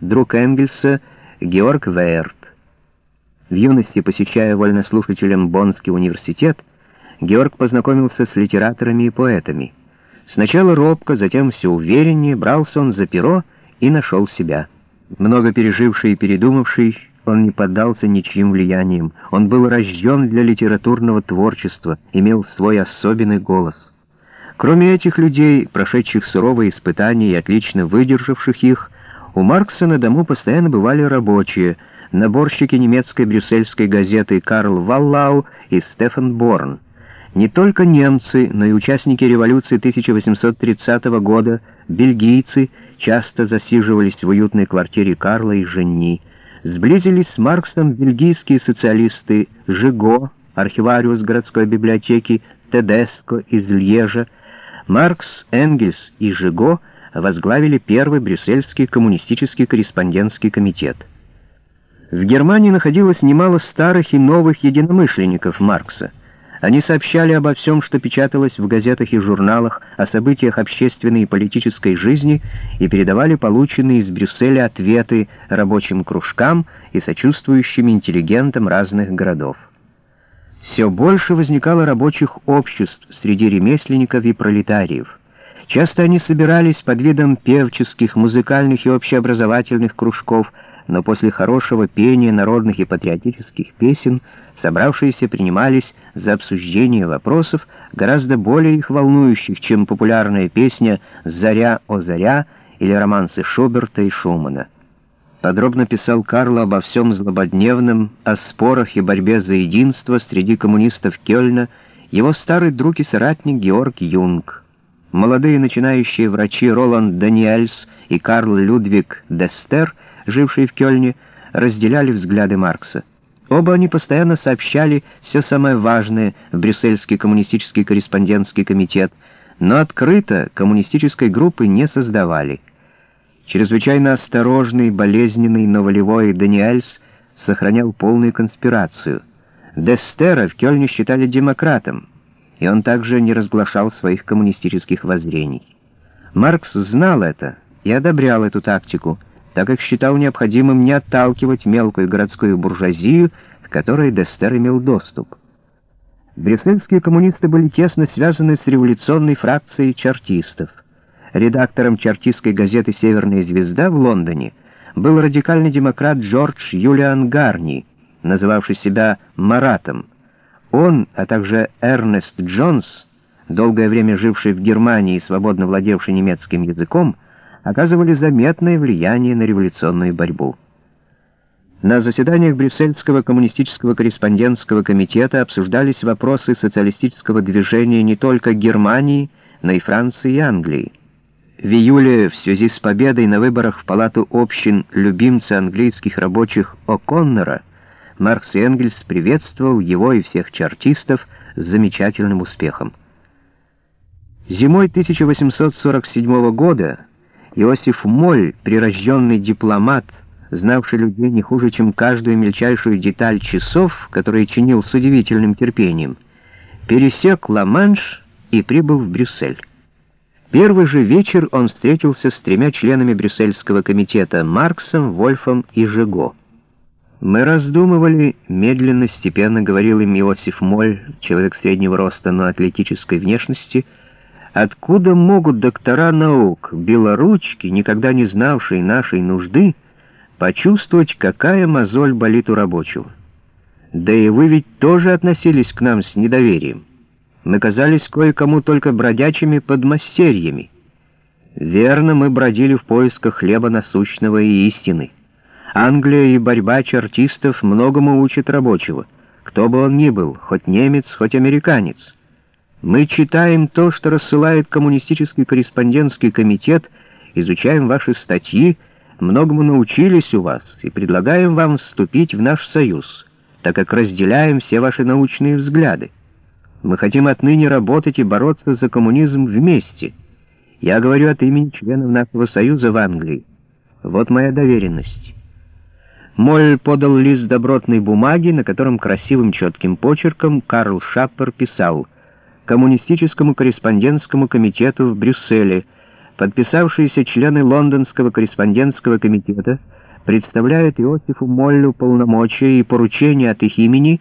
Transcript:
друг Энгельса Георг Вейерт. В юности, посещая вольнослушателем Боннский университет, Георг познакомился с литераторами и поэтами. Сначала робко, затем все увереннее брался он за перо и нашел себя. Много переживший и передумавший, он не поддался ничьим влияниям. Он был рожден для литературного творчества, имел свой особенный голос. Кроме этих людей, прошедших суровые испытания и отлично выдержавших их, у Маркса на дому постоянно бывали рабочие, наборщики немецкой брюссельской газеты Карл Валлау и Стефан Борн. Не только немцы, но и участники революции 1830 года, бельгийцы, часто засиживались в уютной квартире Карла и Женни. Сблизились с Марксом бельгийские социалисты Жиго, архивариус городской библиотеки, Тедеско из Льежа, Маркс, Энгельс и Жиго возглавили первый брюссельский коммунистический корреспондентский комитет. В Германии находилось немало старых и новых единомышленников Маркса. Они сообщали обо всем, что печаталось в газетах и журналах, о событиях общественной и политической жизни и передавали полученные из Брюсселя ответы рабочим кружкам и сочувствующим интеллигентам разных городов все больше возникало рабочих обществ среди ремесленников и пролетариев. Часто они собирались под видом певческих, музыкальных и общеобразовательных кружков, но после хорошего пения народных и патриотических песен собравшиеся принимались за обсуждение вопросов, гораздо более их волнующих, чем популярная песня «Заря о заря» или романсы Шуберта и Шумана. Подробно писал Карло обо всем злободневном, о спорах и борьбе за единство среди коммунистов Кёльна, его старый друг и соратник Георг Юнг. Молодые начинающие врачи Роланд Даниэльс и Карл Людвиг Дестер, жившие в Кёльне, разделяли взгляды Маркса. Оба они постоянно сообщали все самое важное в Брюссельский коммунистический корреспондентский комитет, но открыто коммунистической группы не создавали – Чрезвычайно осторожный, болезненный, но волевой Даниэльс сохранял полную конспирацию. Дестера в Кёльне считали демократом, и он также не разглашал своих коммунистических воззрений. Маркс знал это и одобрял эту тактику, так как считал необходимым не отталкивать мелкую городскую буржуазию, к которой Дестер имел доступ. Брюссельские коммунисты были тесно связаны с революционной фракцией чартистов — Редактором чартистской газеты «Северная звезда» в Лондоне был радикальный демократ Джордж Юлиан Гарни, называвший себя Маратом. Он, а также Эрнест Джонс, долгое время живший в Германии и свободно владевший немецким языком, оказывали заметное влияние на революционную борьбу. На заседаниях Брюссельского коммунистического корреспондентского комитета обсуждались вопросы социалистического движения не только Германии, но и Франции и Англии. В июле в связи с победой на выборах в Палату общин любимца английских рабочих О'Коннора Маркс и Энгельс приветствовал его и всех чартистов с замечательным успехом. Зимой 1847 года Иосиф Моль, прирожденный дипломат, знавший людей не хуже, чем каждую мельчайшую деталь часов, которые чинил с удивительным терпением, пересек Ла-Манш и прибыл в Брюссель. Первый же вечер он встретился с тремя членами Брюссельского комитета Марксом, Вольфом и Жего. «Мы раздумывали, медленно, степенно говорил им Иосиф Моль, человек среднего роста, но атлетической внешности, откуда могут доктора наук, белоручки, никогда не знавшие нашей нужды, почувствовать, какая мозоль болит у рабочего? Да и вы ведь тоже относились к нам с недоверием мы казались кое-кому только бродячими подмастерьями. Верно, мы бродили в поисках хлеба насущного и истины. Англия и борьба чертистов многому учат рабочего, кто бы он ни был, хоть немец, хоть американец. Мы читаем то, что рассылает коммунистический корреспондентский комитет, изучаем ваши статьи, многому научились у вас и предлагаем вам вступить в наш союз, так как разделяем все ваши научные взгляды. Мы хотим отныне работать и бороться за коммунизм вместе. Я говорю от имени членов нашего союза в Англии. Вот моя доверенность». Моль подал лист добротной бумаги, на котором красивым четким почерком Карл Шаппер писал «Коммунистическому корреспондентскому комитету в Брюсселе Подписавшиеся члены лондонского корреспондентского комитета представляют Иосифу Моллю полномочия и поручения от их имени